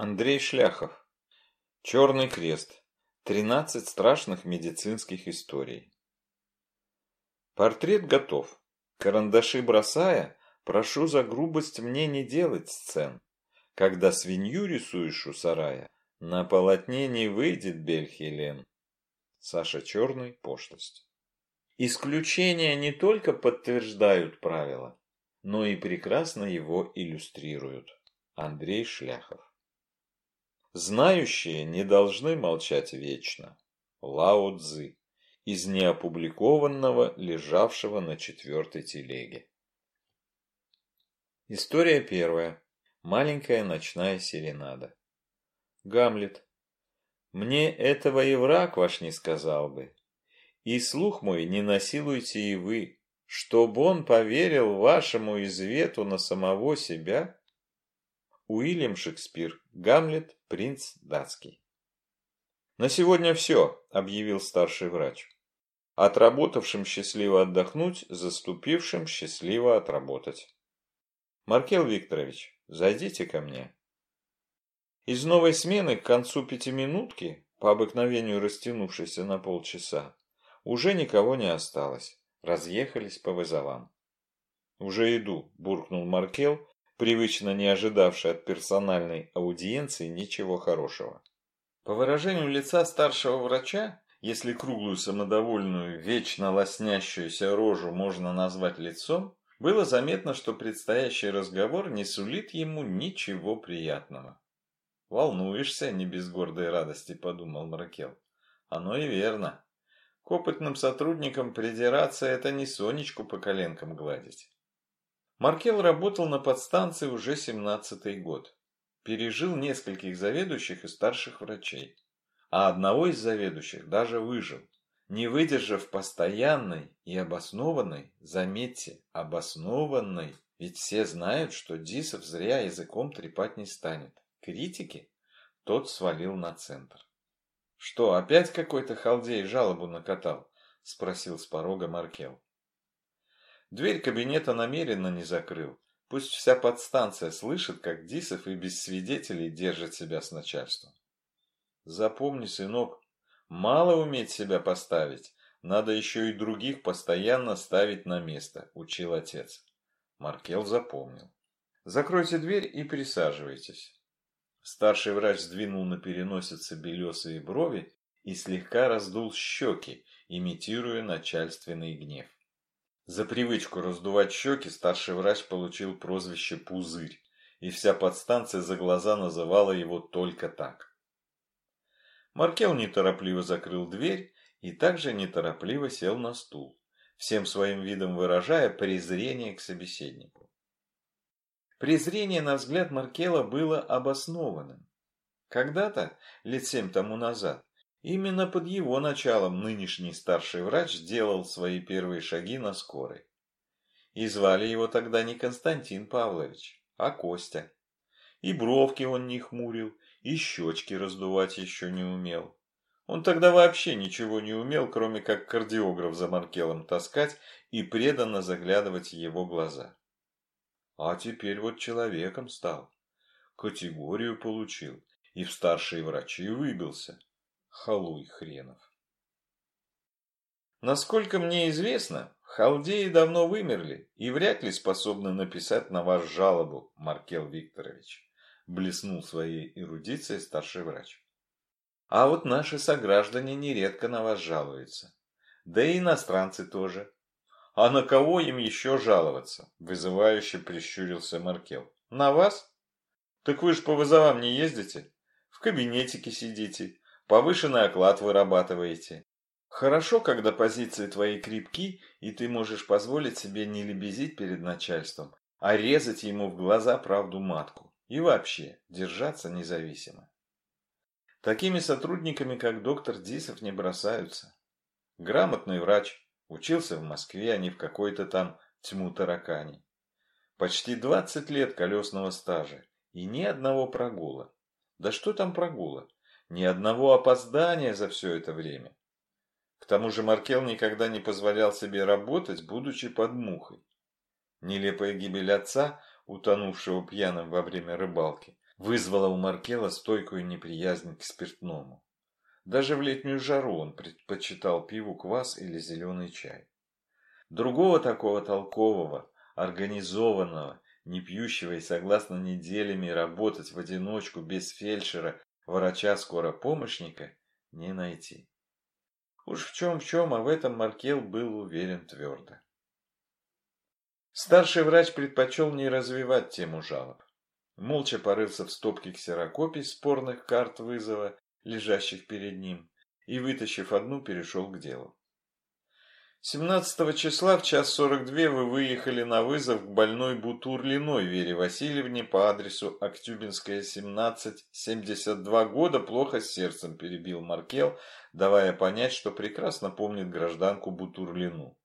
Андрей Шляхов. Черный крест. 13 страшных медицинских историй. Портрет готов. Карандаши бросая, прошу за грубость мне не делать сцен. Когда свинью рисуешь у сарая, на полотне не выйдет Бельхелен. Саша Черный, пошлость. Исключения не только подтверждают правила, но и прекрасно его иллюстрируют. Андрей Шляхов. Знающие не должны молчать вечно. Лао Цзы. Из неопубликованного, лежавшего на четвертой телеге. История первая. Маленькая ночная серенада. Гамлет. Мне этого и враг ваш не сказал бы. И слух мой не насилуйте и вы, чтобы он поверил вашему извету на самого себя Уильям Шекспир. Гамлет. Принц датский. «На сегодня все», – объявил старший врач. Отработавшим счастливо отдохнуть, заступившим счастливо отработать. Маркел Викторович, зайдите ко мне. Из новой смены к концу пятиминутки, по обыкновению растянувшейся на полчаса, уже никого не осталось. Разъехались по вызовам. «Уже иду», – буркнул Маркел, привычно не ожидавший от персональной аудиенции ничего хорошего. По выражению лица старшего врача, если круглую самодовольную, вечно лоснящуюся рожу можно назвать лицом, было заметно, что предстоящий разговор не сулит ему ничего приятного. «Волнуешься, не без гордой радости», – подумал Мракел. «Оно и верно. К опытным сотрудникам придираться – это не Сонечку по коленкам гладить». Маркел работал на подстанции уже 17-й год. Пережил нескольких заведующих и старших врачей. А одного из заведующих даже выжил, не выдержав постоянной и обоснованной, заметьте, обоснованной, ведь все знают, что Дисов зря языком трепать не станет. Критики тот свалил на центр. «Что, опять какой-то халдей жалобу накатал?» – спросил с порога Маркел. Дверь кабинета намеренно не закрыл. Пусть вся подстанция слышит, как Дисов и без свидетелей держит себя с начальством. Запомни, сынок, мало уметь себя поставить, надо еще и других постоянно ставить на место, учил отец. Маркел запомнил. Закройте дверь и присаживайтесь. Старший врач сдвинул на переносице белесые брови и слегка раздул щеки, имитируя начальственный гнев. За привычку раздувать щеки старший врач получил прозвище «Пузырь», и вся подстанция за глаза называла его только так. Маркел неторопливо закрыл дверь и также неторопливо сел на стул, всем своим видом выражая презрение к собеседнику. Презрение, на взгляд Маркела, было обоснованным. Когда-то, лет семь тому назад, Именно под его началом нынешний старший врач сделал свои первые шаги на скорой. И звали его тогда не Константин Павлович, а Костя. И бровки он не хмурил, и щечки раздувать еще не умел. Он тогда вообще ничего не умел, кроме как кардиограф за Маркелом таскать и преданно заглядывать его глаза. А теперь вот человеком стал. Категорию получил и в старшие врачи выбился. Халуй хренов. Насколько мне известно, халдеи давно вымерли и вряд ли способны написать на вас жалобу, Маркел Викторович, блеснул своей эрудицией старший врач. А вот наши сограждане нередко на вас жалуются. Да и иностранцы тоже. А на кого им еще жаловаться? Вызывающе прищурился Маркел. На вас? Так вы ж по вызовам не ездите? В кабинетике сидите, Повышенный оклад вырабатываете. Хорошо, когда позиции твои крепки, и ты можешь позволить себе не лебезить перед начальством, а резать ему в глаза правду матку. И вообще, держаться независимо. Такими сотрудниками, как доктор Дисов, не бросаются. Грамотный врач, учился в Москве, а не в какой-то там тьму таракани. Почти 20 лет колесного стажа и ни одного прогула. Да что там прогула? Ни одного опоздания за все это время. К тому же Маркел никогда не позволял себе работать, будучи под мухой. Нелепая гибель отца, утонувшего пьяным во время рыбалки, вызвало у Маркела стойкую неприязнь к спиртному. Даже в летнюю жару он предпочитал пиву квас или зеленый чай. Другого такого толкового, организованного, не пьющего и согласно неделями работать в одиночку без фельдшера, врача-скоропомощника не найти. Уж в чем в чем, а в этом Маркел был уверен твердо. Старший врач предпочел не развивать тему жалоб. Молча порылся в стопке ксерокопий спорных карт вызова, лежащих перед ним, и, вытащив одну, перешел к делу. 17 числа в час 42 вы выехали на вызов к больной Бутурлиной Вере Васильевне по адресу Актюбинская, 17, 72 года, плохо с сердцем перебил Маркел, давая понять, что прекрасно помнит гражданку Бутурлину.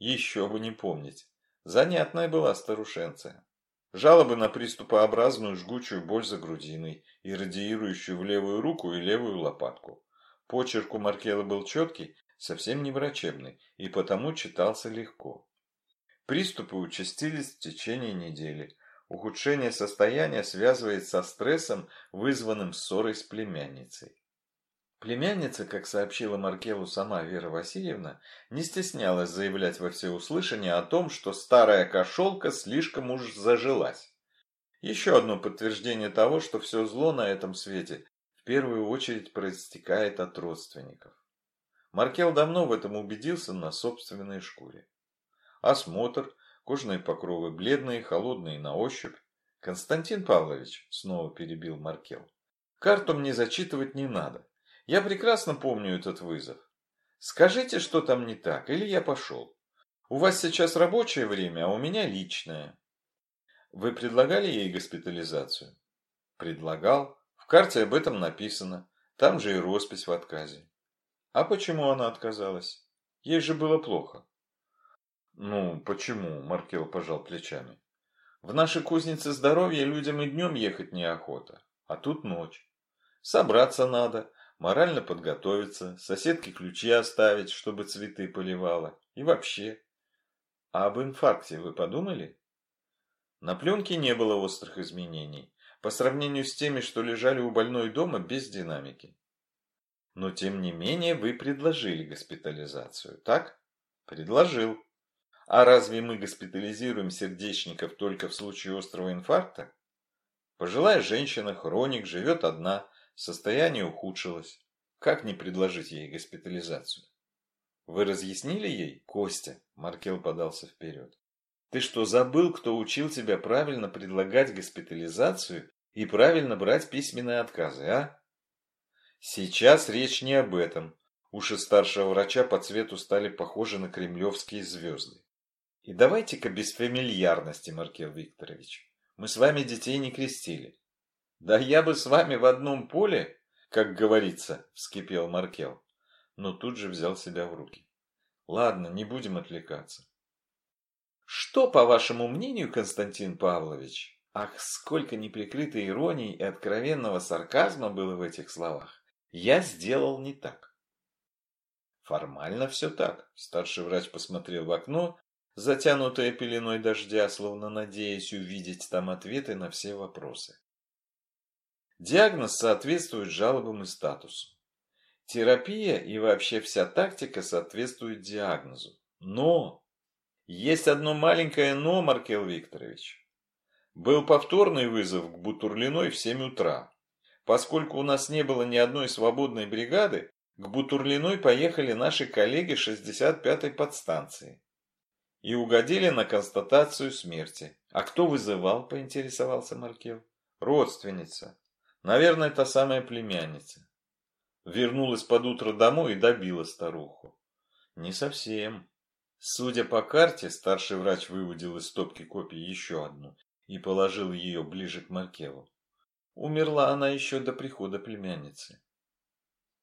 Еще бы не помнить. Занятная была старушенция. Жалобы на приступообразную жгучую боль за грудиной и радиирующую в левую руку и левую лопатку. Почерк у Маркела был четкий, совсем не врачебный, и потому читался легко. Приступы участились в течение недели. Ухудшение состояния связывается со стрессом, вызванным ссорой с племянницей. Племянница, как сообщила Маркелу сама Вера Васильевна, не стеснялась заявлять во всеуслышание о том, что старая кошелка слишком уж зажилась. Еще одно подтверждение того, что все зло на этом свете в первую очередь проистекает от родственников. Маркел давно в этом убедился на собственной шкуре. Осмотр, кожные покровы бледные, холодные на ощупь. Константин Павлович, снова перебил Маркел, карту мне зачитывать не надо. Я прекрасно помню этот вызов. Скажите, что там не так, или я пошел. У вас сейчас рабочее время, а у меня личное. Вы предлагали ей госпитализацию? Предлагал. В карте об этом написано. Там же и роспись в отказе. А почему она отказалась? Ей же было плохо. Ну, почему? Маркел пожал плечами. В нашей кузнице здоровья людям и днем ехать неохота, а тут ночь. Собраться надо, морально подготовиться, соседке ключи оставить, чтобы цветы поливала. И вообще. А об инфаркте вы подумали? На пленке не было острых изменений, по сравнению с теми, что лежали у больной дома без динамики. Но тем не менее вы предложили госпитализацию, так? Предложил. А разве мы госпитализируем сердечников только в случае острого инфаркта? Пожилая женщина, хроник, живет одна, Состояние ухудшилось. Как не предложить ей госпитализацию? Вы разъяснили ей, Костя? Маркел подался вперед. Ты что, забыл, кто учил тебя правильно предлагать госпитализацию и правильно брать письменные отказы, а? Сейчас речь не об этом. Уши старшего врача по цвету стали похожи на кремлевские звезды. И давайте-ка без фамильярности, Маркел Викторович. Мы с вами детей не крестили. «Да я бы с вами в одном поле, как говорится», – вскипел Маркел, но тут же взял себя в руки. «Ладно, не будем отвлекаться». «Что, по вашему мнению, Константин Павлович?» Ах, сколько неприкрытой иронии и откровенного сарказма было в этих словах. Я сделал не так. Формально все так. Старший врач посмотрел в окно, затянутое пеленой дождя, словно надеясь увидеть там ответы на все вопросы. Диагноз соответствует жалобам и статусу. Терапия и вообще вся тактика соответствует диагнозу. Но! Есть одно маленькое но, Маркел Викторович. Был повторный вызов к Бутурлиной в 7 утра. Поскольку у нас не было ни одной свободной бригады, к Бутурлиной поехали наши коллеги 65-й подстанции. И угодили на констатацию смерти. А кто вызывал, поинтересовался Маркел. Родственница. Наверное, та самая племянница. Вернулась под утро домой и добила старуху. Не совсем. Судя по карте, старший врач выудил из стопки копий еще одну и положил ее ближе к Маркелу. Умерла она еще до прихода племянницы.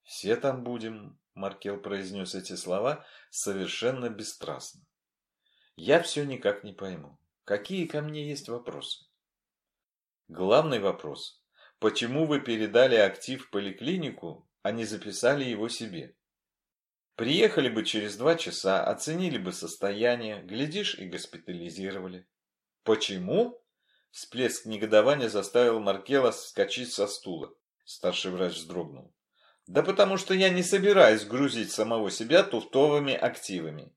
«Все там будем», — Маркел произнес эти слова совершенно бесстрастно. «Я все никак не пойму. Какие ко мне есть вопросы?» Главный вопрос Почему вы передали актив в поликлинику, а не записали его себе? Приехали бы через два часа, оценили бы состояние, глядишь и госпитализировали. Почему? Всплеск негодования заставил Маркела вскочить со стула. Старший врач вздрогнул. Да потому что я не собираюсь грузить самого себя туфтовыми активами.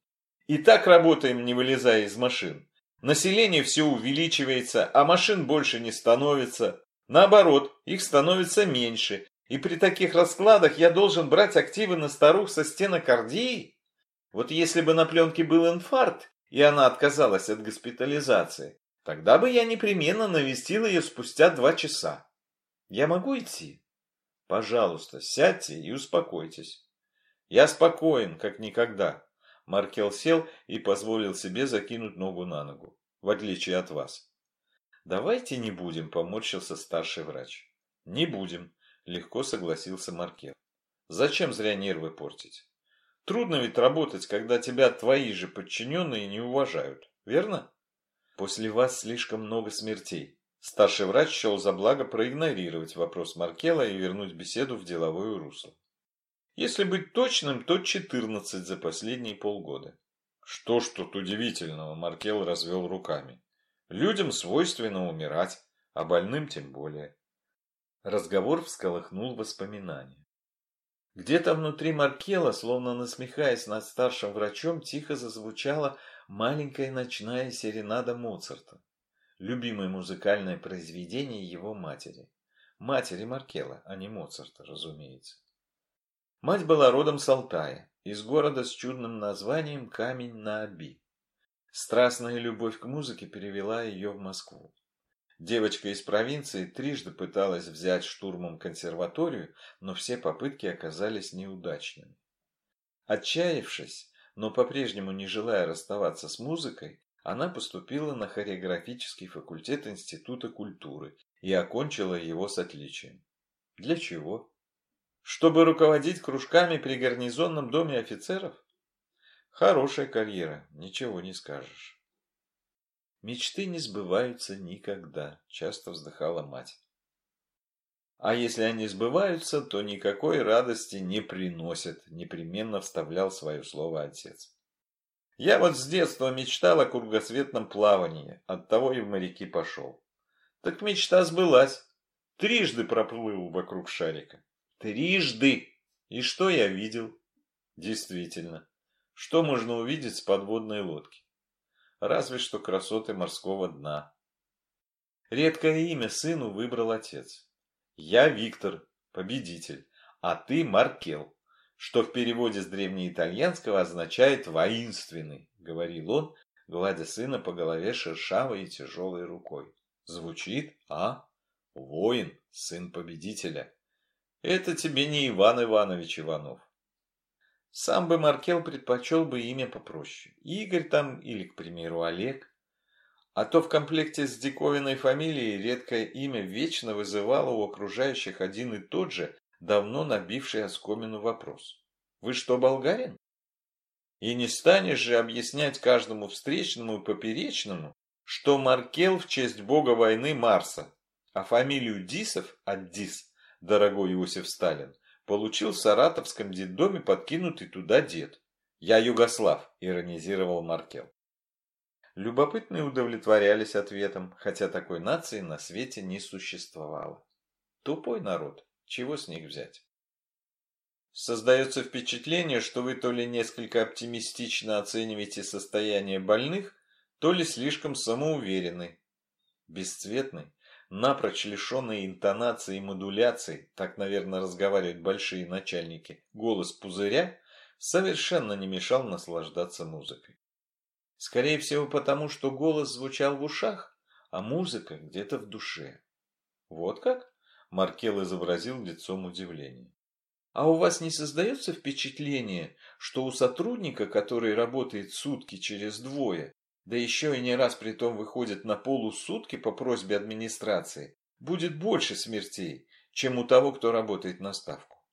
И так работаем, не вылезая из машин. Население все увеличивается, а машин больше не становится. Наоборот, их становится меньше. И при таких раскладах я должен брать активы на старух со стенокардией? Вот если бы на пленке был инфаркт, и она отказалась от госпитализации, тогда бы я непременно навестил ее спустя два часа. Я могу идти? Пожалуйста, сядьте и успокойтесь. Я спокоен, как никогда. Маркел сел и позволил себе закинуть ногу на ногу, в отличие от вас. Давайте не будем, поморщился старший врач. Не будем, легко согласился Маркел. Зачем зря нервы портить? Трудно ведь работать, когда тебя твои же подчиненные не уважают, верно? После вас слишком много смертей. Старший врач счел за благо проигнорировать вопрос Маркела и вернуть беседу в деловое русло. Если быть точным, то 14 за последние полгода. Что ж тут удивительного, Маркел развел руками. Людям свойственно умирать, а больным тем более. Разговор всколыхнул воспоминания. Где-то внутри Маркела, словно насмехаясь над старшим врачом, тихо зазвучала маленькая ночная серенада Моцарта любимое музыкальное произведение его матери. Матери Маркела, а не Моцарта, разумеется. Мать была родом с Алтая, из города с чудным названием Камень на Оби. Страстная любовь к музыке перевела ее в Москву. Девочка из провинции трижды пыталась взять штурмом консерваторию, но все попытки оказались неудачными. Отчаявшись, но по-прежнему не желая расставаться с музыкой, она поступила на хореографический факультет Института культуры и окончила его с отличием. Для чего? Чтобы руководить кружками при гарнизонном доме офицеров? Хорошая карьера, ничего не скажешь. Мечты не сбываются никогда, часто вздыхала мать. А если они сбываются, то никакой радости не приносят, непременно вставлял свое слово отец. Я вот с детства мечтал о кругосветном плавании, оттого и в моряки пошел. Так мечта сбылась. Трижды проплыл вокруг шарика. Трижды! И что я видел? Действительно, что можно увидеть с подводной лодки? Разве что красоты морского дна. Редкое имя сыну выбрал отец. Я Виктор, победитель, а ты Маркел что в переводе с древнеитальянского означает «воинственный», — говорил он, гладя сына по голове шершавой и тяжелой рукой. Звучит, а? Воин, сын победителя. Это тебе не Иван Иванович Иванов. Сам бы Маркел предпочел бы имя попроще. Игорь там или, к примеру, Олег. А то в комплекте с диковинной фамилией редкое имя вечно вызывало у окружающих один и тот же, давно набивший оскомину вопрос. «Вы что, болгарин?» И не станешь же объяснять каждому встречному и поперечному, что Маркел в честь бога войны Марса, а фамилию Дисов от Дис, дорогой Иосиф Сталин, получил в саратовском детдоме подкинутый туда дед. «Я Югослав», – иронизировал Маркел. Любопытные удовлетворялись ответом, хотя такой нации на свете не существовало. Тупой народ. Чего с них взять? Создается впечатление, что вы то ли несколько оптимистично оцениваете состояние больных, то ли слишком самоуверены. Бесцветный, напрочь лишенный интонации и модуляции, так, наверное, разговаривают большие начальники, голос пузыря совершенно не мешал наслаждаться музыкой. Скорее всего потому, что голос звучал в ушах, а музыка где-то в душе. Вот как? Маркел изобразил лицом удивление. А у вас не создается впечатление, что у сотрудника, который работает сутки через двое, да еще и не раз при том выходит на полусутки по просьбе администрации, будет больше смертей, чем у того, кто работает на ставку?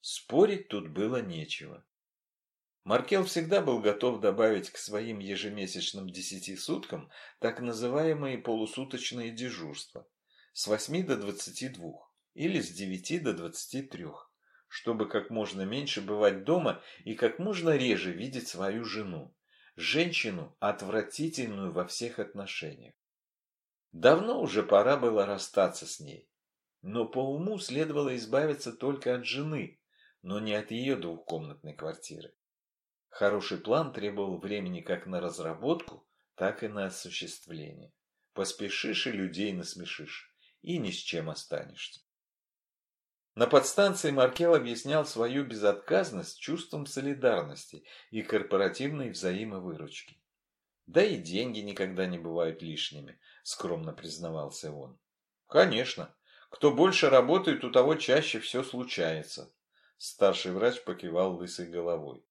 Спорить тут было нечего. Маркел всегда был готов добавить к своим ежемесячным десяти суткам так называемые полусуточные дежурства с 8 до 22 или с 9 до 23, чтобы как можно меньше бывать дома и как можно реже видеть свою жену, женщину, отвратительную во всех отношениях. Давно уже пора было расстаться с ней. Но по уму следовало избавиться только от жены, но не от ее двухкомнатной квартиры. Хороший план требовал времени как на разработку, так и на осуществление. Поспешишь и людей насмешишь, и ни с чем останешься. На подстанции Маркел объяснял свою безотказность чувством солидарности и корпоративной взаимовыручки. Да и деньги никогда не бывают лишними, скромно признавался он. Конечно, кто больше работает, у того чаще все случается. Старший врач покивал лысой головой.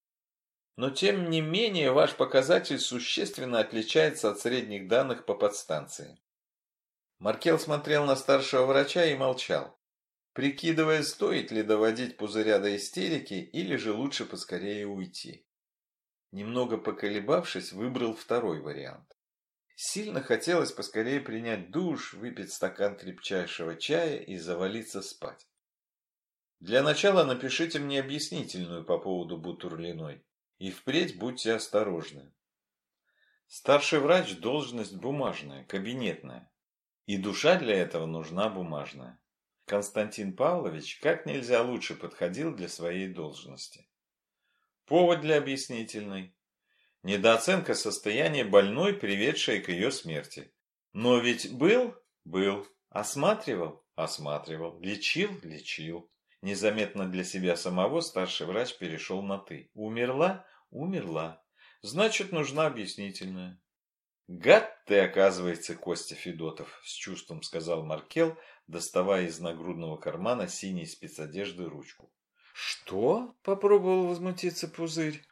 Но тем не менее ваш показатель существенно отличается от средних данных по подстанции. Маркел смотрел на старшего врача и молчал, прикидывая, стоит ли доводить пузыря до истерики или же лучше поскорее уйти. Немного поколебавшись, выбрал второй вариант. Сильно хотелось поскорее принять душ, выпить стакан крепчайшего чая и завалиться спать. Для начала напишите мне объяснительную по поводу бутурлиной. И впредь будьте осторожны. Старший врач – должность бумажная, кабинетная. И душа для этого нужна бумажная. Константин Павлович как нельзя лучше подходил для своей должности. Повод для объяснительной. Недооценка состояния больной, приведшая к ее смерти. Но ведь был? Был. Осматривал? Осматривал. Лечил? Лечил. Незаметно для себя самого старший врач перешел на «ты». Умерла? Умерла. Значит, нужна объяснительная. «Гад ты, оказывается, Костя Федотов», – с чувством сказал Маркел, доставая из нагрудного кармана синей спецодежды ручку. «Что?» – попробовал возмутиться Пузырь.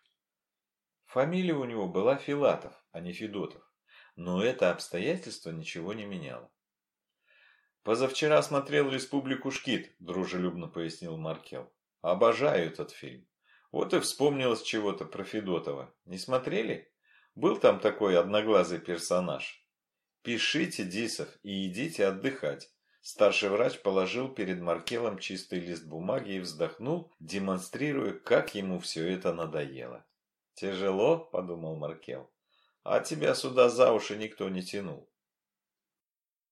Фамилия у него была Филатов, а не Федотов. Но это обстоятельство ничего не меняло. «Позавчера смотрел «Республику Шкит», – дружелюбно пояснил Маркел. «Обожаю этот фильм. Вот и вспомнилось чего-то про Федотова. Не смотрели? Был там такой одноглазый персонаж. Пишите, Дисов, и идите отдыхать». Старший врач положил перед Маркелом чистый лист бумаги и вздохнул, демонстрируя, как ему все это надоело. «Тяжело?» – подумал Маркел. «А тебя сюда за уши никто не тянул».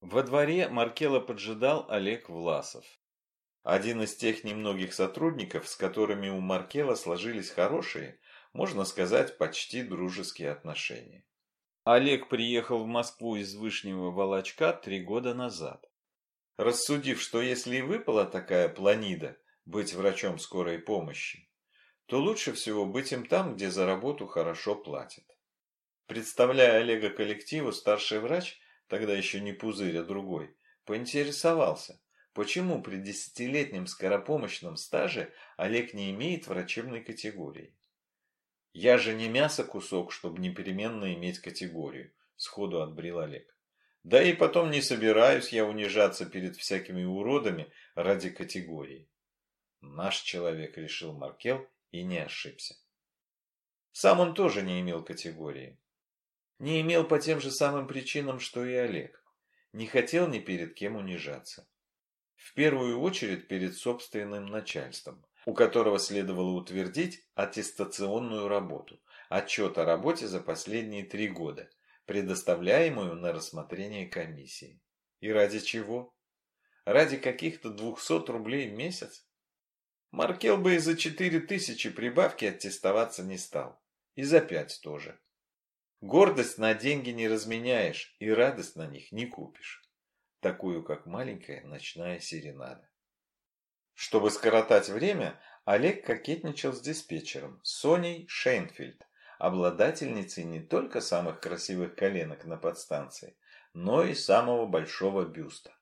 Во дворе Маркела поджидал Олег Власов. Один из тех немногих сотрудников, с которыми у Маркела сложились хорошие, можно сказать, почти дружеские отношения. Олег приехал в Москву из Вышнего Волочка три года назад. Рассудив, что если и выпала такая планида быть врачом скорой помощи, то лучше всего быть им там, где за работу хорошо платят. Представляя Олега коллективу, старший врач – тогда еще не пузырь, а другой, поинтересовался, почему при десятилетнем скоропомощном стаже Олег не имеет врачебной категории. «Я же не мясо кусок, чтобы непременно иметь категорию», – сходу отбрил Олег. «Да и потом не собираюсь я унижаться перед всякими уродами ради категории». Наш человек решил Маркел и не ошибся. Сам он тоже не имел категории. Не имел по тем же самым причинам, что и Олег. Не хотел ни перед кем унижаться. В первую очередь перед собственным начальством, у которого следовало утвердить аттестационную работу, отчет о работе за последние три года, предоставляемую на рассмотрение комиссии. И ради чего? Ради каких-то 200 рублей в месяц? Маркел бы и за 4000 прибавки аттестоваться не стал. И за 5 тоже. Гордость на деньги не разменяешь и радость на них не купишь. Такую, как маленькая ночная серенада. Чтобы скоротать время, Олег кокетничал с диспетчером, Соней Шейнфельд, обладательницей не только самых красивых коленок на подстанции, но и самого большого бюста.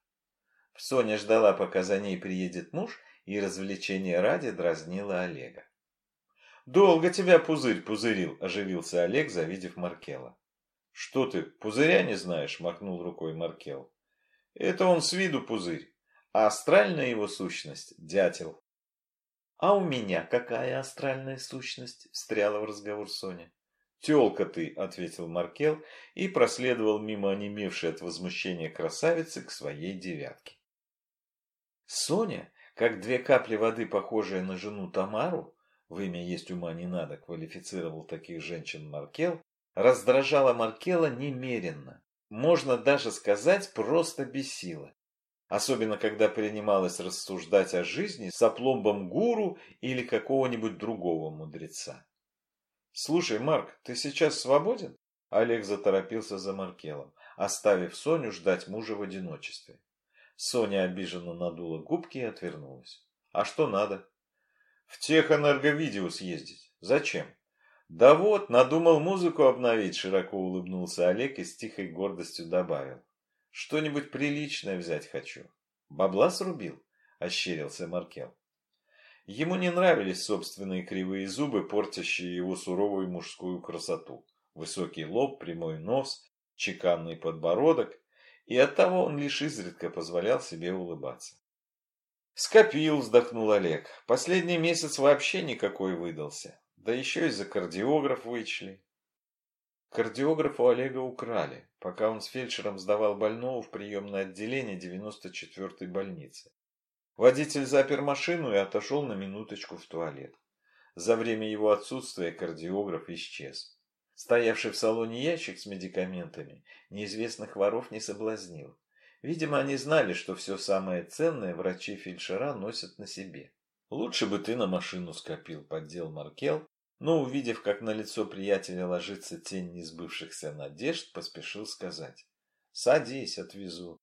Соня ждала, пока за ней приедет муж, и развлечения ради дразнила Олега. «Долго тебя пузырь пузырил», – оживился Олег, завидев Маркела. «Что ты, пузыря не знаешь?» – махнул рукой Маркел. «Это он с виду пузырь, а астральная его сущность – дятел». «А у меня какая астральная сущность?» – встряла в разговор Соня. «Телка ты», – ответил Маркел и проследовал мимо онемевшей от возмущения красавицы к своей девятке. Соня, как две капли воды, похожая на жену Тамару, в имя есть ума не надо, квалифицировал таких женщин Маркел, раздражала Маркела немеренно. можно даже сказать, просто бесило. Особенно, когда принималось рассуждать о жизни с опломбом гуру или какого-нибудь другого мудреца. «Слушай, Марк, ты сейчас свободен?» Олег заторопился за Маркелом, оставив Соню ждать мужа в одиночестве. Соня обиженно надула губки и отвернулась. «А что надо?» «В техэнерговидео съездить. Зачем?» «Да вот, надумал музыку обновить», – широко улыбнулся Олег и с тихой гордостью добавил. «Что-нибудь приличное взять хочу». «Бабла срубил?» – ощерился Маркел. Ему не нравились собственные кривые зубы, портящие его суровую мужскую красоту. Высокий лоб, прямой нос, чеканный подбородок, и оттого он лишь изредка позволял себе улыбаться. «Скопил», – вздохнул Олег. «Последний месяц вообще никакой выдался. Да еще и за кардиограф вычли. Кардиографа у Олега украли, пока он с фельдшером сдавал больного в приемное отделение 94-й больницы. Водитель запер машину и отошел на минуточку в туалет. За время его отсутствия кардиограф исчез. Стоявший в салоне ящик с медикаментами неизвестных воров не соблазнил. Видимо, они знали, что все самое ценное врачи-фельдшера носят на себе. «Лучше бы ты на машину скопил», – поддел Маркел, но, увидев, как на лицо приятеля ложится тень несбывшихся надежд, поспешил сказать. «Садись, отвезу.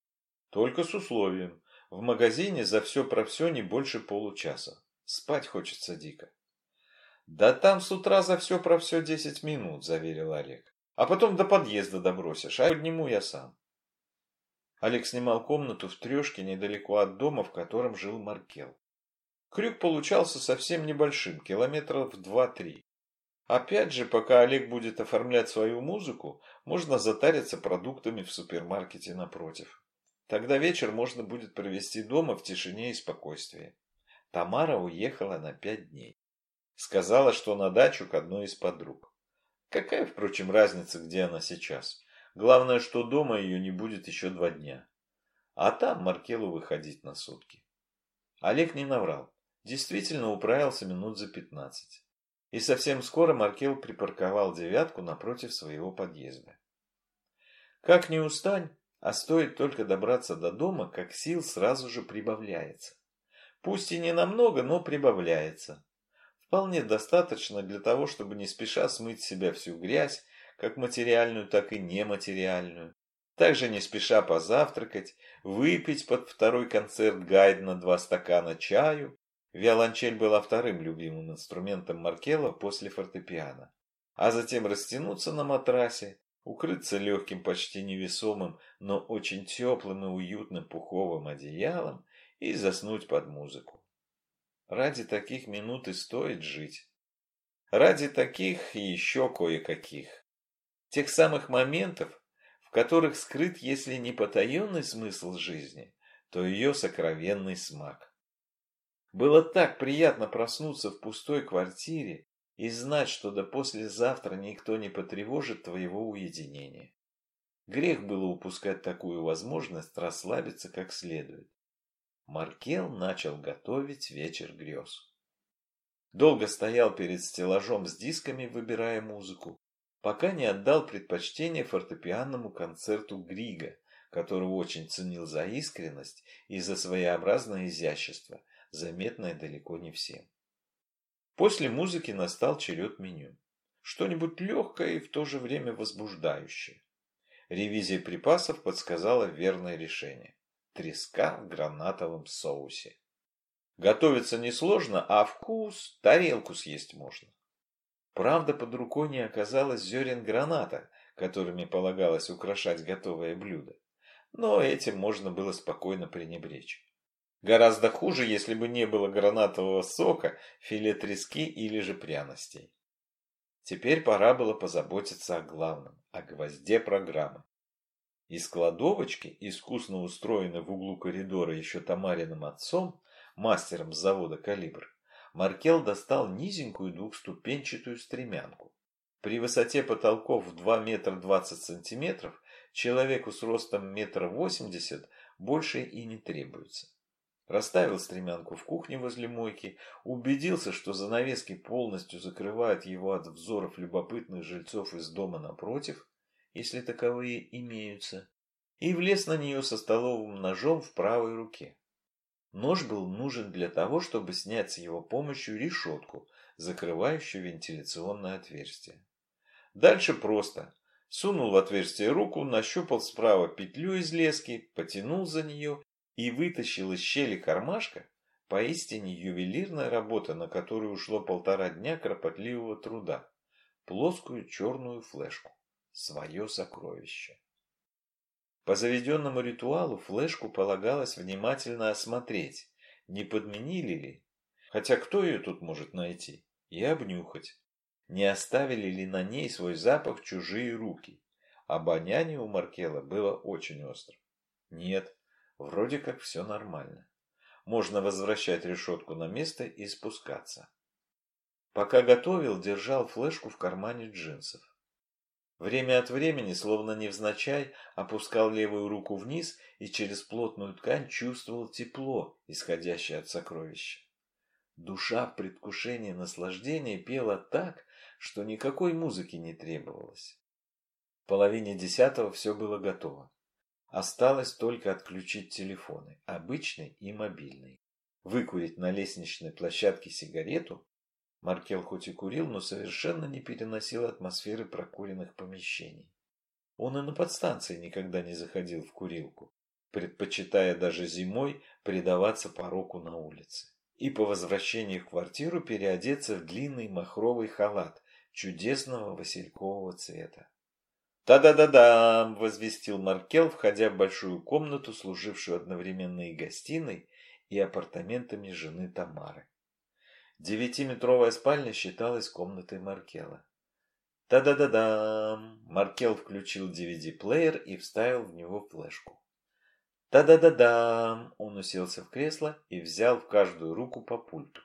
Только с условием. В магазине за все про все не больше получаса. Спать хочется дико». «Да там с утра за все про все десять минут», – заверил Олег. «А потом до подъезда добросишь, а подниму я сам». Олег снимал комнату в трешке недалеко от дома, в котором жил Маркел. Крюк получался совсем небольшим, километров два-три. Опять же, пока Олег будет оформлять свою музыку, можно затариться продуктами в супермаркете напротив. Тогда вечер можно будет провести дома в тишине и спокойствии. Тамара уехала на пять дней. Сказала, что на дачу к одной из подруг. Какая, впрочем, разница, где она сейчас? Главное, что дома ее не будет еще два дня. А там Маркелу выходить на сутки. Олег не наврал действительно управился минут за пятнадцать. И совсем скоро Маркел припарковал девятку напротив своего подъезда. Как не устань, а стоит только добраться до дома, как сил сразу же прибавляется. Пусть и не намного, но прибавляется. Вполне достаточно для того, чтобы не спеша смыть с себя всю грязь, как материальную, так и нематериальную. Также не спеша позавтракать, выпить под второй концерт Гайдна два стакана чаю Виолончель была вторым любимым инструментом Маркела после фортепиано. А затем растянуться на матрасе, укрыться легким, почти невесомым, но очень теплым и уютным пуховым одеялом и заснуть под музыку. Ради таких минут и стоит жить. Ради таких и еще кое-каких. Тех самых моментов, в которых скрыт, если не потаенный смысл жизни, то ее сокровенный смак. Было так приятно проснуться в пустой квартире и знать, что до послезавтра никто не потревожит твоего уединения. Грех было упускать такую возможность расслабиться как следует. Маркел начал готовить вечер грез. Долго стоял перед стеллажом с дисками, выбирая музыку, пока не отдал предпочтение фортепианному концерту Грига, которого очень ценил за искренность и за своеобразное изящество – заметное далеко не всем. После музыки настал черед меню. Что-нибудь легкое и в то же время возбуждающее. Ревизия припасов подсказала верное решение. Треска в гранатовом соусе. Готовится несложно, а вкус тарелку съесть можно. Правда, под рукой не оказалось зерен граната, которыми полагалось украшать готовое блюдо. Но этим можно было спокойно пренебречь. Гораздо хуже, если бы не было гранатового сока, филе трески или же пряностей. Теперь пора было позаботиться о главном, о гвозде программы. Из кладовочки, искусно устроенной в углу коридора еще Тамариным отцом, мастером с завода «Калибр», Маркел достал низенькую двухступенчатую стремянку. При высоте потолков в 2 метра 20 сантиметров человеку с ростом метр восемьдесят больше и не требуется. Расставил стремянку в кухне возле мойки, убедился, что занавески полностью закрывают его от взоров любопытных жильцов из дома напротив, если таковые имеются, и влез на нее со столовым ножом в правой руке. Нож был нужен для того, чтобы снять с его помощью решетку, закрывающую вентиляционное отверстие. Дальше просто. Сунул в отверстие руку, нащупал справа петлю из лески, потянул за нее и вытащил из щели кармашка поистине ювелирная работа, на которую ушло полтора дня кропотливого труда, плоскую черную флешку, свое сокровище. По заведенному ритуалу флешку полагалось внимательно осмотреть, не подменили ли, хотя кто ее тут может найти, и обнюхать, не оставили ли на ней свой запах чужие руки. Обоняние у Маркела было очень остро. Нет, вроде как все нормально. Можно возвращать решетку на место и спускаться. Пока готовил, держал флешку в кармане джинсов. Время от времени, словно невзначай, опускал левую руку вниз и через плотную ткань чувствовал тепло, исходящее от сокровища. Душа в предвкушении наслаждения пела так, что никакой музыки не требовалось. В половине десятого все было готово. Осталось только отключить телефоны, обычный и мобильный. Выкурить на лестничной площадке сигарету. Маркел хоть и курил, но совершенно не переносил атмосферы прокуренных помещений. Он и на подстанции никогда не заходил в курилку, предпочитая даже зимой предаваться пороку на улице. И по возвращении в квартиру переодеться в длинный махровый халат чудесного василькового цвета. «Та-да-да-дам!» – возвестил Маркел, входя в большую комнату, служившую одновременно и гостиной, и апартаментами жены Тамары. Девятиметровая спальня считалась комнатой Маркела. «Та-да-да-дам!» Маркел включил DVD-плеер и вставил в него флешку. «Та-да-да-дам!» Он уселся в кресло и взял в каждую руку по пульту.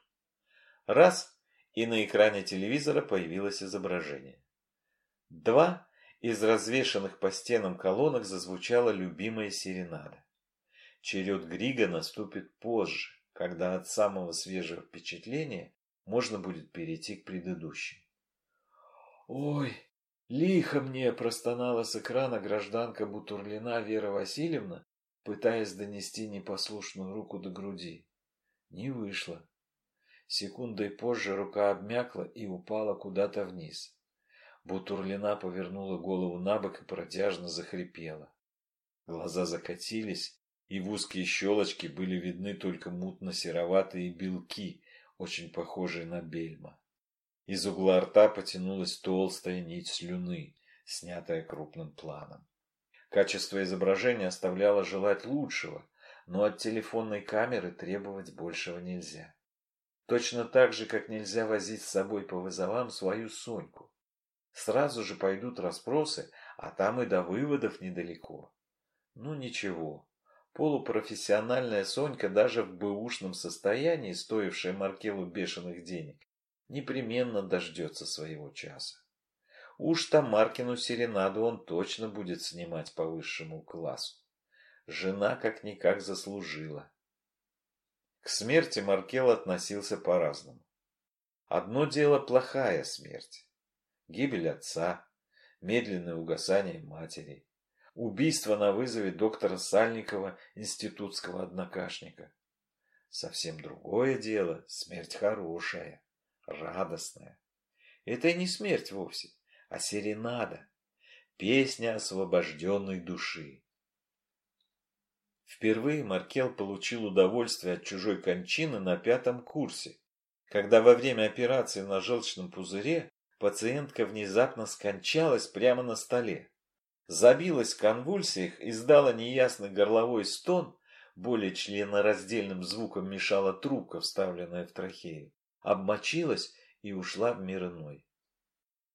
Раз, и на экране телевизора появилось изображение. Два, из развешанных по стенам колонок зазвучала любимая серенада. Черед Грига наступит позже, когда от самого свежего впечатления можно будет перейти к предыдущим. «Ой, лихо мне!» – простонала с экрана гражданка Бутурлина Вера Васильевна, пытаясь донести непослушную руку до груди. Не вышло. Секундой позже рука обмякла и упала куда-то вниз. Бутурлина повернула голову на бок и протяжно захрипела. Глаза закатились, и в узкие щелочки были видны только мутно-сероватые белки, очень похожие на бельма. Из угла рта потянулась толстая нить слюны, снятая крупным планом. Качество изображения оставляло желать лучшего, но от телефонной камеры требовать большего нельзя. Точно так же, как нельзя возить с собой по вызовам свою Соньку. Сразу же пойдут расспросы, а там и до выводов недалеко. Ну ничего, полупрофессиональная Сонька даже в бэушном состоянии, стоившая Маркелу бешеных денег, непременно дождется своего часа. Уж там Маркину серенаду он точно будет снимать по высшему классу. Жена как-никак заслужила. К смерти Маркел относился по-разному. Одно дело плохая смерть гибель отца, медленное угасание матери, убийство на вызове доктора Сальникова, институтского однокашника. Совсем другое дело, смерть хорошая, радостная. Это и не смерть вовсе, а серенада, песня освобожденной души. Впервые Маркел получил удовольствие от чужой кончины на пятом курсе, когда во время операции на желчном пузыре Пациентка внезапно скончалась прямо на столе. Забилась в конвульсиях, издала неясный горловой стон, более членораздельным звуком мешала трубка, вставленная в трахею, обмочилась и ушла в мир иной.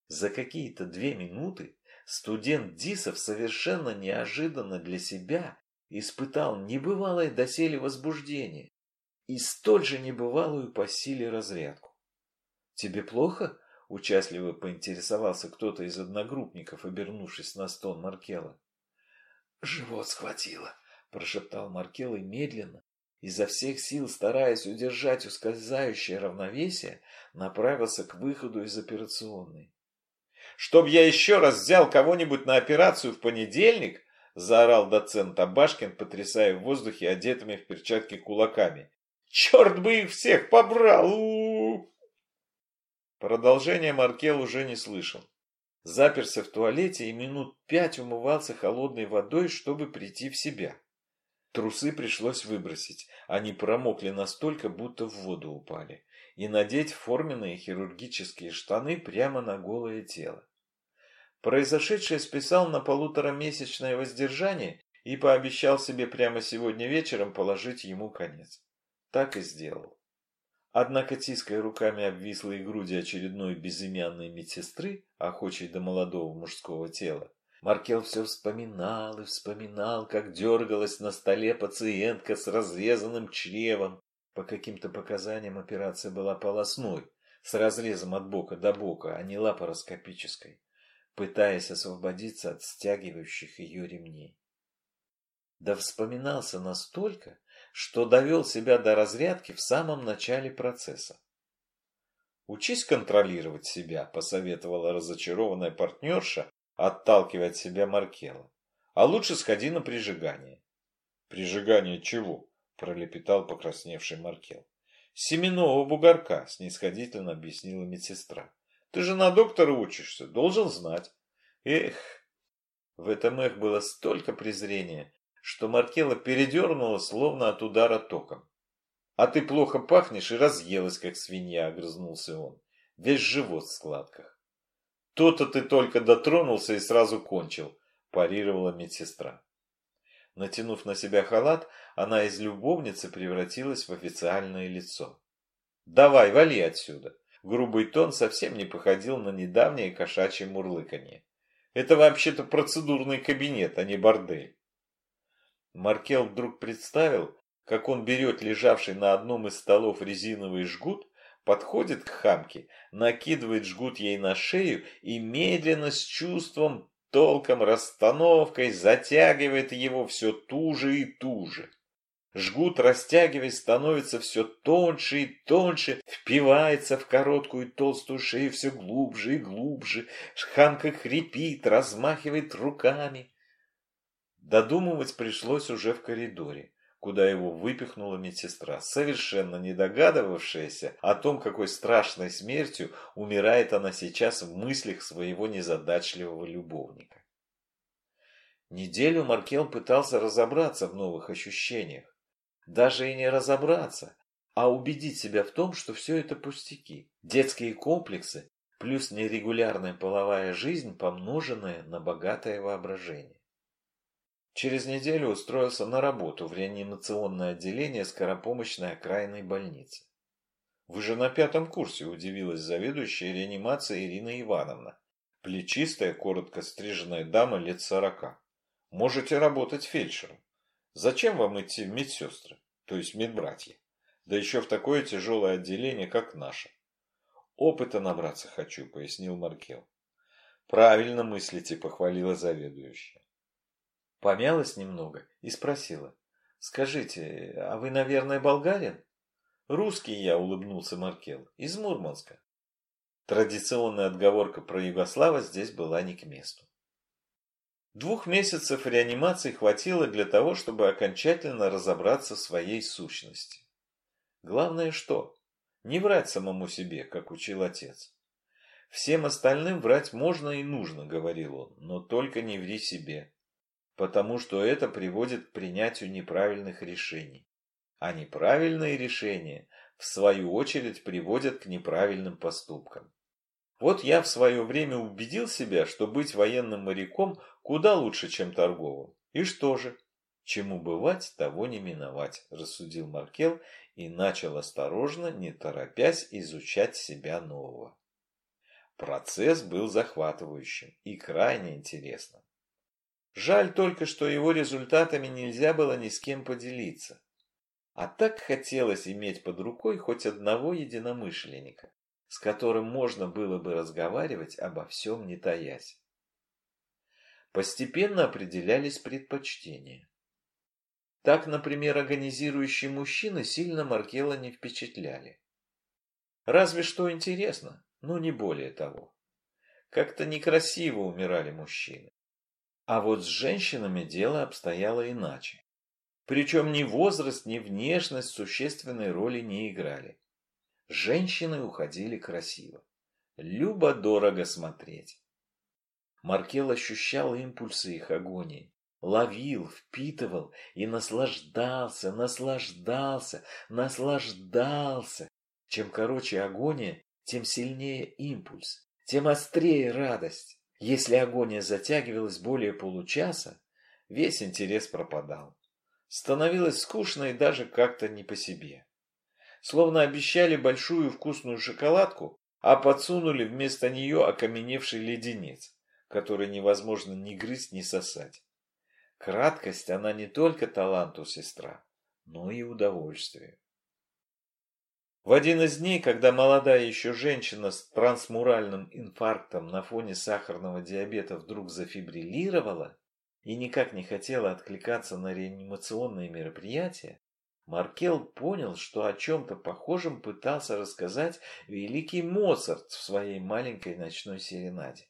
За какие-то две минуты студент Дисов совершенно неожиданно для себя испытал небывалое доселе возбуждение и столь же небывалую по силе разрядку. «Тебе плохо?» Участливо поинтересовался кто-то из одногруппников, обернувшись на стон Маркела. «Живот схватило», – прошептал Маркел и медленно, изо всех сил стараясь удержать ускользающее равновесие, направился к выходу из операционной. Чтоб я еще раз взял кого-нибудь на операцию в понедельник, заорал доцент Абашкин, потрясая в воздухе одетыми в перчатки кулаками. Черт бы их всех побрал! У -у -у Продолжение Маркел уже не слышал. Заперся в туалете и минут пять умывался холодной водой, чтобы прийти в себя. Трусы пришлось выбросить. Они промокли настолько, будто в воду упали. И надеть форменные хирургические штаны прямо на голое тело. Произошедшее списал на полуторамесячное воздержание и пообещал себе прямо сегодня вечером положить ему конец. Так и сделал. Однако, тиская руками обвислые груди очередной безымянной медсестры, охочей до молодого мужского тела, Маркел все вспоминал и вспоминал, как дергалась на столе пациентка с разрезанным чревом. По каким-то показаниям операция была полостной, с разрезом от бока до бока, а не лапароскопической, пытаясь освободиться от стягивающих ее ремней. Да вспоминался настолько, что довел себя до разрядки в самом начале процесса. «Учись контролировать себя», – посоветовала разочарованная партнерша, отталкивая от себя Маркела. «А лучше сходи на прижигание». «Прижигание чего?» – пролепетал покрасневший Маркел. «Семенного бугорка», – снисходительно объяснила медсестра. «Ты же на доктора учишься, должен знать». «Эх!» В этом эх было столько презрения, что Маркела передернула, словно от удара током. «А ты плохо пахнешь и разъелась, как свинья», — огрызнулся он. «Весь живот в складках». «То-то ты только дотронулся и сразу кончил», – парировала медсестра. Натянув на себя халат, она из любовницы превратилась в официальное лицо. «Давай, вали отсюда!» Грубый тон совсем не походил на недавнее кошачье мурлыканье. «Это вообще-то процедурный кабинет, а не бордель». Маркел вдруг представил, как он берет лежавший на одном из столов резиновый жгут, подходит к хамке, накидывает жгут ей на шею и медленно с чувством, толком, расстановкой затягивает его все туже и туже. Жгут, растягиваясь, становится все тоньше и тоньше, впивается в короткую толстую шею все глубже и глубже. Хамка хрипит, размахивает руками. Додумывать пришлось уже в коридоре, куда его выпихнула медсестра, совершенно не догадывавшаяся о том, какой страшной смертью умирает она сейчас в мыслях своего незадачливого любовника. Неделю Маркел пытался разобраться в новых ощущениях. Даже и не разобраться, а убедить себя в том, что все это пустяки. Детские комплексы плюс нерегулярная половая жизнь, помноженная на богатое воображение. Через неделю устроился на работу в реанимационное отделение скоропомощной окраинной больницы. «Вы же на пятом курсе», – удивилась заведующая реанимацией Ирина Ивановна. Плечистая, коротко стриженная дама лет сорока. «Можете работать фельдшером. Зачем вам идти в медсестры, то есть медбратья? Да еще в такое тяжелое отделение, как наше». «Опыта набраться хочу», – пояснил Маркел. «Правильно мыслите», – похвалила заведующая. Помялась немного и спросила. «Скажите, а вы, наверное, болгарин?» «Русский я», — улыбнулся Маркел, — «из Мурманска». Традиционная отговорка про Югослава здесь была не к месту. Двух месяцев реанимации хватило для того, чтобы окончательно разобраться в своей сущности. Главное что? Не врать самому себе, как учил отец. Всем остальным врать можно и нужно, говорил он, но только не ври себе потому что это приводит к принятию неправильных решений. А неправильные решения, в свою очередь, приводят к неправильным поступкам. Вот я в свое время убедил себя, что быть военным моряком куда лучше, чем торговым. И что же? Чему бывать, того не миновать, рассудил Маркел и начал осторожно, не торопясь, изучать себя нового. Процесс был захватывающим и крайне интересным. Жаль только, что его результатами нельзя было ни с кем поделиться. А так хотелось иметь под рукой хоть одного единомышленника, с которым можно было бы разговаривать обо всем не таясь. Постепенно определялись предпочтения. Так, например, агонизирующие мужчины сильно Маркела не впечатляли. Разве что интересно, но не более того. Как-то некрасиво умирали мужчины. А вот с женщинами дело обстояло иначе. Причем ни возраст, ни внешность существенной роли не играли. Женщины уходили красиво. Любо-дорого смотреть. Маркел ощущал импульсы их агонии. Ловил, впитывал и наслаждался, наслаждался, наслаждался. Чем короче агония, тем сильнее импульс, тем острее радость. Если агония затягивалась более получаса, весь интерес пропадал. Становилось скучно и даже как-то не по себе. Словно обещали большую вкусную шоколадку, а подсунули вместо нее окаменевший леденец, который невозможно ни грызть, ни сосать. Краткость, она не только таланту сестра, но и удовольствие. В один из дней, когда молодая еще женщина с трансмуральным инфарктом на фоне сахарного диабета вдруг зафибриллировала и никак не хотела откликаться на реанимационные мероприятия, Маркел понял, что о чем-то похожем пытался рассказать великий Моцарт в своей маленькой ночной серенаде.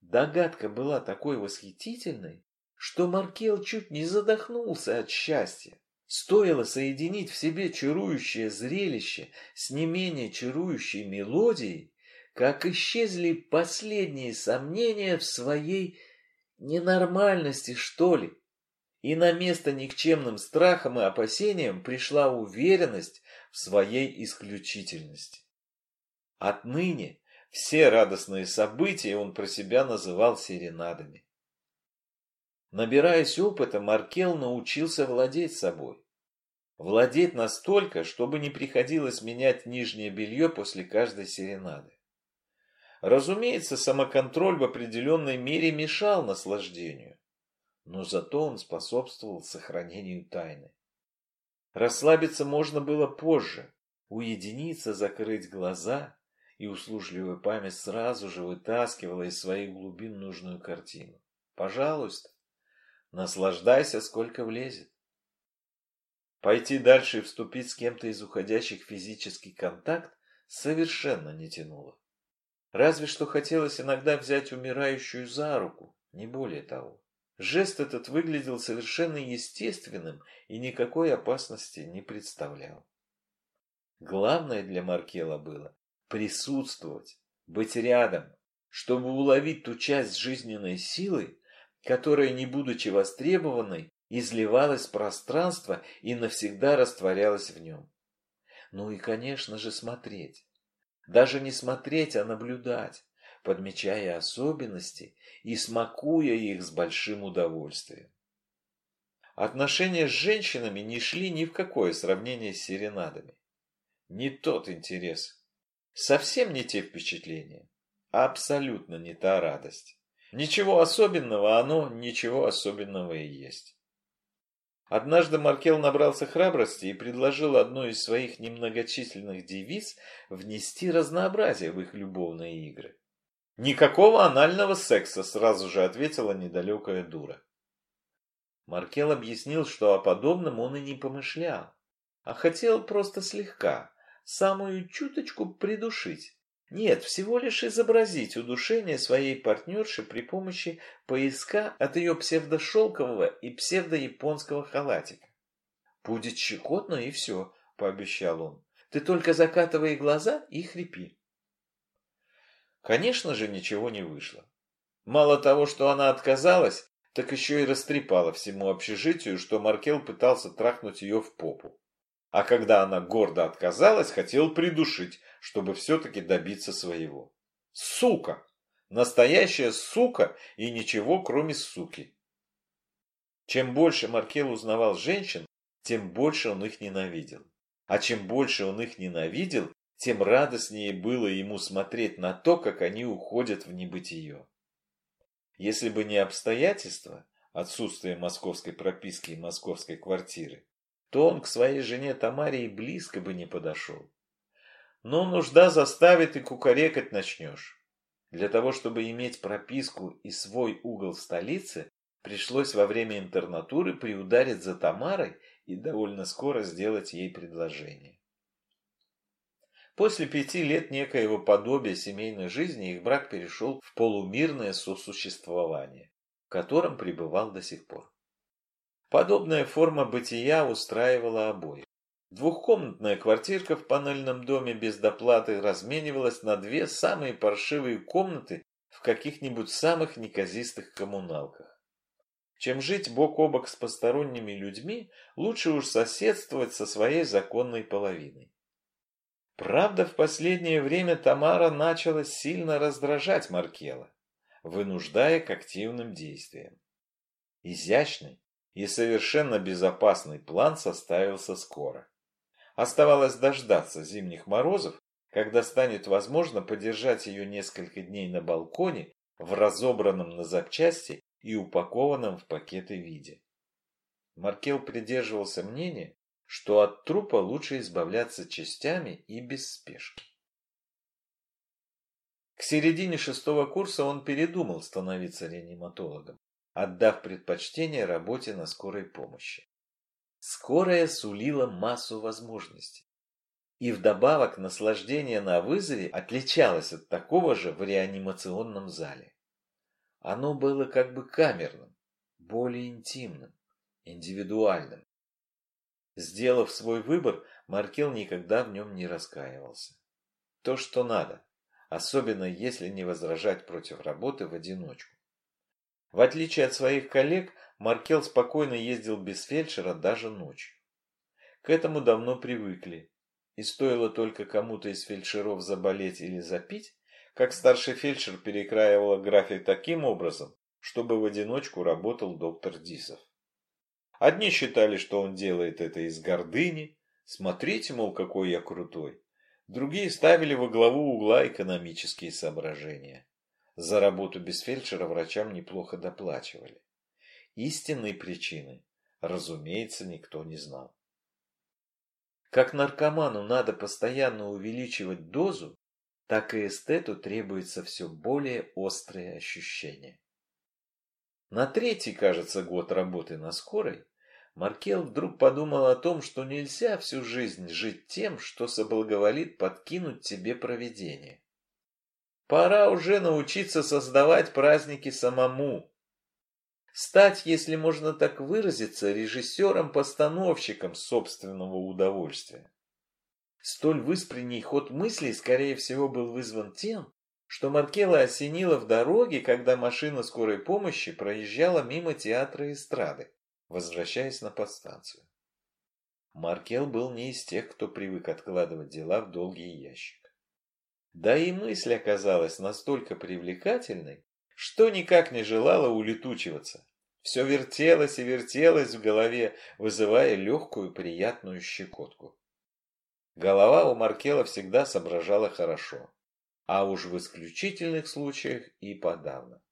Догадка была такой восхитительной, что Маркел чуть не задохнулся от счастья. Стоило соединить в себе чарующее зрелище с не менее чарующей мелодией, как исчезли последние сомнения в своей ненормальности, что ли. И на место никчемным страхам и опасениям пришла уверенность в своей исключительности. Отныне все радостные события он про себя называл серенадами. Набираясь опыта, Маркел научился владеть собой. Владеть настолько, чтобы не приходилось менять нижнее белье после каждой серенады. Разумеется, самоконтроль в определенной мере мешал наслаждению, но зато он способствовал сохранению тайны. Расслабиться можно было позже, уединиться, закрыть глаза, и услужливая память сразу же вытаскивала из своих глубин нужную картину. Пожалуйста, наслаждайся, сколько влезет. Пойти дальше и вступить с кем-то из уходящих физический контакт совершенно не тянуло. Разве что хотелось иногда взять умирающую за руку, не более того. Жест этот выглядел совершенно естественным и никакой опасности не представлял. Главное для Маркела было присутствовать, быть рядом, чтобы уловить ту часть жизненной силы, которая, не будучи востребованной, изливалась в пространство и навсегда растворялась в нем. Ну и, конечно же, смотреть. Даже не смотреть, а наблюдать, подмечая особенности и смакуя их с большим удовольствием. Отношения с женщинами не шли ни в какое сравнение с серенадами. Не тот интерес. Совсем не те впечатления. Абсолютно не та радость. Ничего особенного, оно ничего особенного и есть. Однажды Маркел набрался храбрости и предложил одной из своих немногочисленных девиц внести разнообразие в их любовные игры. «Никакого анального секса», — сразу же ответила недалекая дура. Маркел объяснил, что о подобном он и не помышлял, а хотел просто слегка, самую чуточку придушить, нет, всего лишь изобразить удушение своей партнерши при помощи поиска от ее псевдошелкового и псевдояпонского халатика. «Будет щекотно и все», — пообещал он. «Ты только закатывай глаза и хрипи». Конечно же, ничего не вышло. Мало того, что она отказалась, так еще и растрепала всему общежитию, что Маркел пытался трахнуть ее в попу. А когда она гордо отказалась, хотел придушить, чтобы все-таки добиться своего. Сука! Настоящая сука и ничего, кроме суки. Чем больше Маркел узнавал женщин, тем больше он их ненавидел. А чем больше он их ненавидел, тем радостнее было ему смотреть на то, как они уходят в небытие. Если бы не обстоятельства, отсутствие московской прописки и московской квартиры, то он к своей жене Тамаре и близко бы не подошел. Но нужда заставит и кукарекать начнешь. Для того, чтобы иметь прописку и свой угол в столице, пришлось во время интернатуры приударить за Тамарой и довольно скоро сделать ей предложение. После пяти лет некоего подобия семейной жизни их брак перешел в полумирное сосуществование, в котором пребывал до сих пор. Подобная форма бытия устраивала обоих. Двухкомнатная квартирка в панельном доме без доплаты разменивалась на две самые паршивые комнаты в каких-нибудь самых неказистых коммуналках. Чем жить бок о бок с посторонними людьми, лучше уж соседствовать со своей законной половиной. Правда, в последнее время Тамара начала сильно раздражать Маркела, вынуждая к активным действиям. Изящный и совершенно безопасный план составился скоро. Оставалось дождаться зимних морозов, когда станет возможно подержать ее несколько дней на балконе в разобранном на запчасти и упакованном в пакеты виде. Маркел придерживался мнения, что от трупа лучше избавляться частями и без спешки. К середине шестого курса он передумал становиться реаниматологом, отдав предпочтение работе на скорой помощи. Скорая сулила массу возможностей. И вдобавок наслаждение на вызове отличалось от такого же в реанимационном зале. Оно было как бы камерным, более интимным, индивидуальным. Сделав свой выбор, Маркел никогда в нем не раскаивался. То, что надо, особенно если не возражать против работы в одиночку. В отличие от своих коллег, Маркел спокойно ездил без фельдшера даже ночью. К этому давно привыкли. И стоило только кому-то из фельдшеров заболеть или запить, как старший фельдшер перекраивал график таким образом, чтобы в одиночку работал доктор Дисов. Одни считали, что он делает это из гордыни, смотрите, мол, какой я крутой. Другие ставили во главу угла экономические соображения. За работу без фельдшера врачам неплохо доплачивали. Истинной причины, разумеется, никто не знал. Как наркоману надо постоянно увеличивать дозу, так и эстету требуется все более острые ощущения. На третий, кажется, год работы на скорой, Маркел вдруг подумал о том, что нельзя всю жизнь жить тем, что соблаговолит подкинуть тебе провидение. Пора уже научиться создавать праздники самому, Стать, если можно так выразиться, режиссером-постановщиком собственного удовольствия. Столь выспренний ход мыслей, скорее всего, был вызван тем, что Маркела осенила в дороге, когда машина скорой помощи проезжала мимо театра эстрады, возвращаясь на подстанцию. Маркел был не из тех, кто привык откладывать дела в долгий ящик. Да и мысль оказалась настолько привлекательной, что никак не желало улетучиваться. Все вертелось и вертелось в голове, вызывая легкую приятную щекотку. Голова у Маркела всегда соображала хорошо, а уж в исключительных случаях и подавно.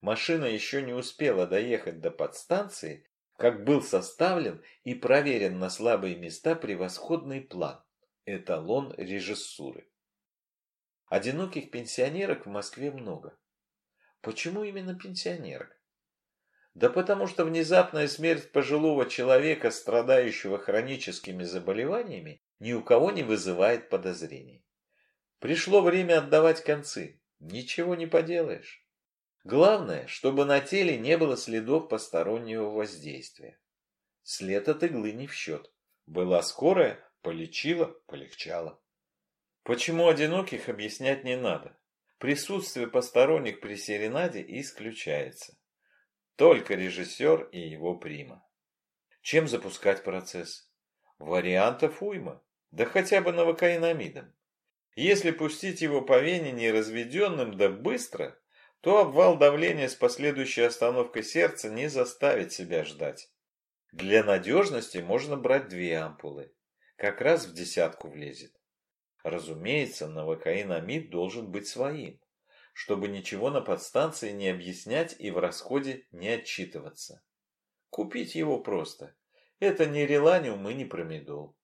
Машина еще не успела доехать до подстанции, как был составлен и проверен на слабые места превосходный план, эталон режиссуры. Одиноких пенсионерок в Москве много. Почему именно пенсионерок? Да потому что внезапная смерть пожилого человека, страдающего хроническими заболеваниями, ни у кого не вызывает подозрений. Пришло время отдавать концы. Ничего не поделаешь. Главное, чтобы на теле не было следов постороннего воздействия. След от иглы не в счет. Была скорая, полечила, полегчало. Почему одиноких объяснять не надо. Присутствие посторонних при серенаде исключается. Только режиссер и его прима. Чем запускать процесс? Вариантов уйма. Да хотя бы новокаинамидом. Если пустить его по вене неразведенным да быстро, то обвал давления с последующей остановкой сердца не заставит себя ждать. Для надежности можно брать две ампулы. Как раз в десятку влезет. Разумеется, новокаинамид должен быть своим, чтобы ничего на подстанции не объяснять и в расходе не отчитываться. Купить его просто. Это не реланиум и не промедол.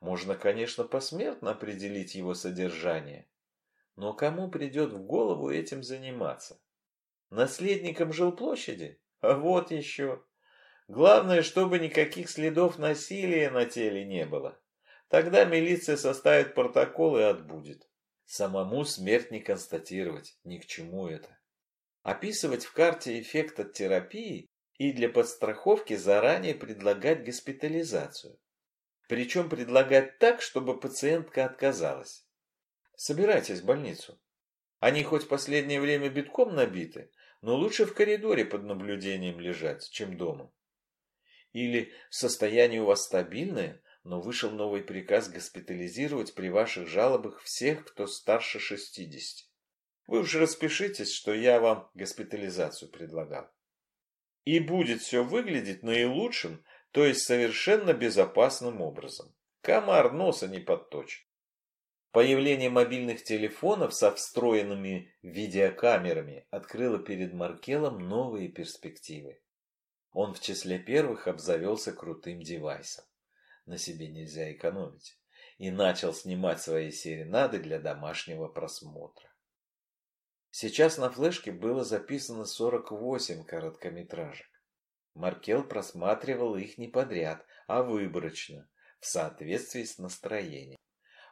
Можно, конечно, посмертно определить его содержание, но кому придет в голову этим заниматься? Наследникам жилплощади? А вот еще. Главное, чтобы никаких следов насилия на теле не было. Тогда милиция составит протокол и отбудет. Самому смерть не констатировать, ни к чему это. Описывать в карте эффект от терапии и для подстраховки заранее предлагать госпитализацию. Причем предлагать так, чтобы пациентка отказалась. Собирайтесь в больницу. Они хоть последнее время битком набиты, но лучше в коридоре под наблюдением лежать, чем дома. Или состояние у вас стабильное, но вышел новый приказ госпитализировать при ваших жалобах всех, кто старше 60. Вы уж распишитесь, что я вам госпитализацию предлагал. И будет все выглядеть наилучшим, то есть совершенно безопасным образом. Комар носа не подточит. Появление мобильных телефонов со встроенными видеокамерами открыло перед Маркелом новые перспективы. Он в числе первых обзавелся крутым девайсом. На себе нельзя экономить. И начал снимать свои серенады для домашнего просмотра. Сейчас на флешке было записано 48 короткометражек. Маркел просматривал их не подряд, а выборочно, в соответствии с настроением.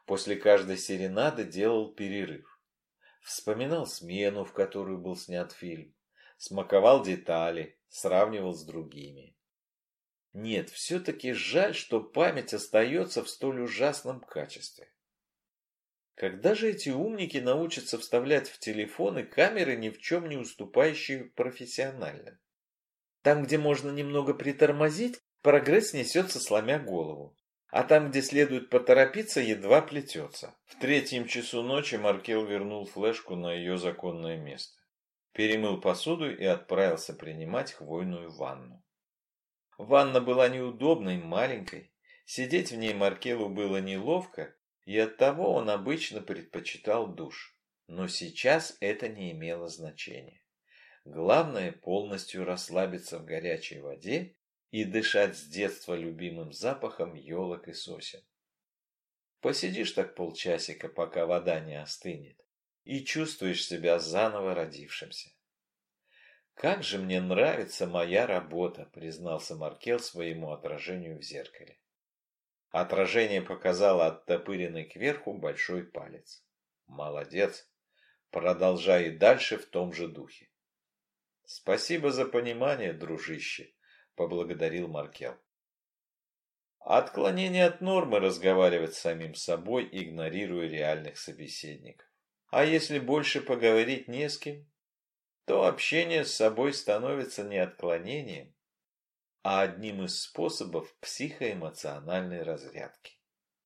После каждой серенады делал перерыв. Вспоминал смену, в которую был снят фильм. Смаковал детали, сравнивал с другими. Нет, все-таки жаль, что память остается в столь ужасном качестве. Когда же эти умники научатся вставлять в телефоны камеры, ни в чем не уступающие профессионально? Там, где можно немного притормозить, прогресс несется, сломя голову. А там, где следует поторопиться, едва плетется. В третьем часу ночи Маркел вернул флешку на ее законное место. Перемыл посуду и отправился принимать хвойную ванну. Ванна была неудобной, маленькой. Сидеть в ней Маркелу было неловко, и оттого он обычно предпочитал душ. Но сейчас это не имело значения. Главное полностью расслабиться в горячей воде и дышать с детства любимым запахом елок и сосен. Посидишь так полчасика, пока вода не остынет, и чувствуешь себя заново родившимся. «Как же мне нравится моя работа», — признался Маркел своему отражению в зеркале. Отражение показало оттопыренный кверху большой палец. «Молодец! Продолжай и дальше в том же духе». «Спасибо за понимание, дружище», — поблагодарил Маркел. Отклонение от нормы разговаривать с самим собой, игнорируя реальных собеседников. А если больше поговорить не с кем, то общение с собой становится не отклонением, а одним из способов психоэмоциональной разрядки.